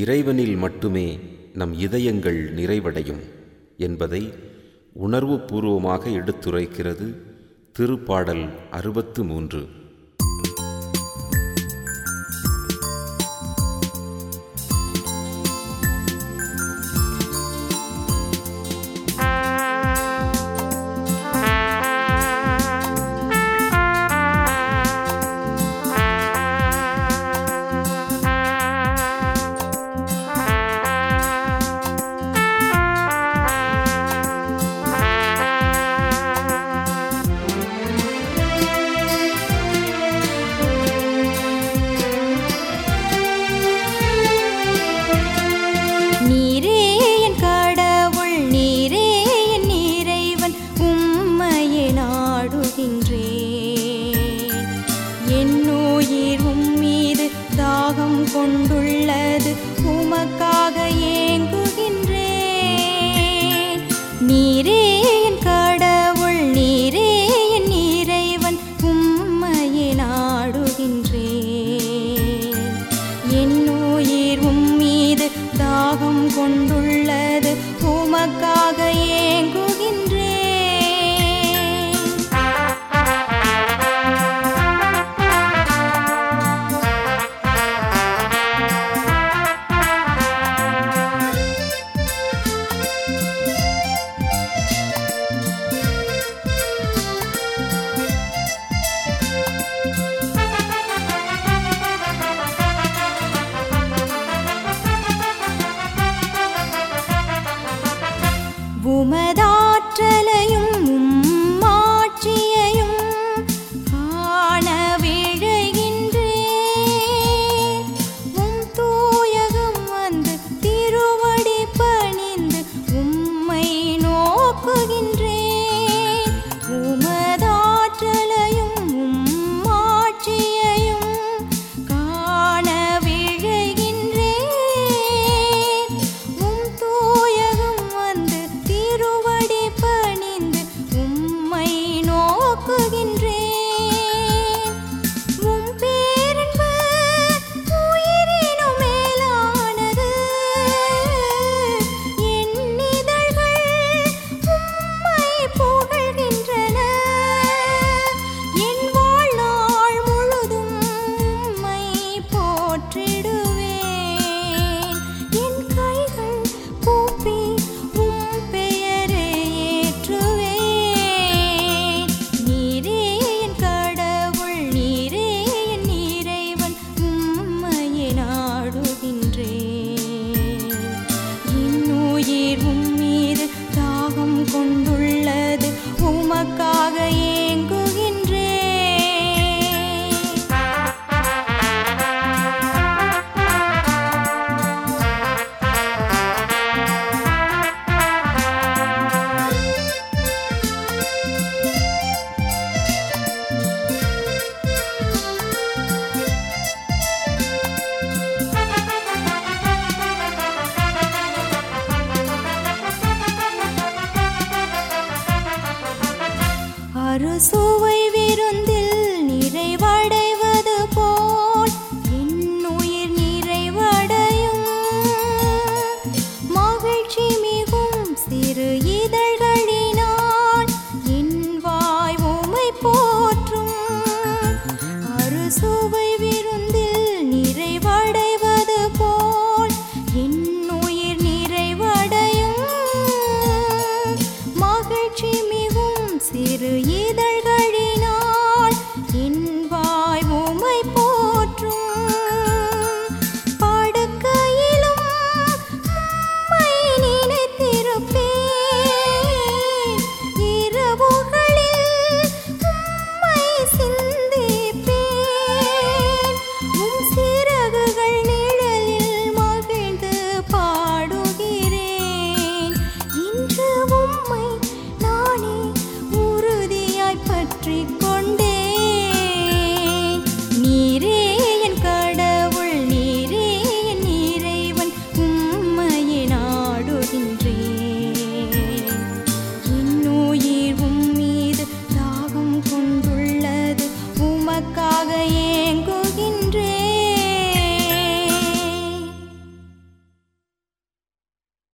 இறைவனில் மட்டுமே நம் இதயங்கள் நிறைவடையும் என்பதை உணர்வுபூர்வமாக எடுத்துரைக்கிறது திருப்பாடல் அறுபத்து மூன்று. தாகம் கொண்டுள்ளது. உமக்காக ஏங்குகின்றேன். போக்குகின்ற சுவை விருந்தில் சிறு இதழ்கள்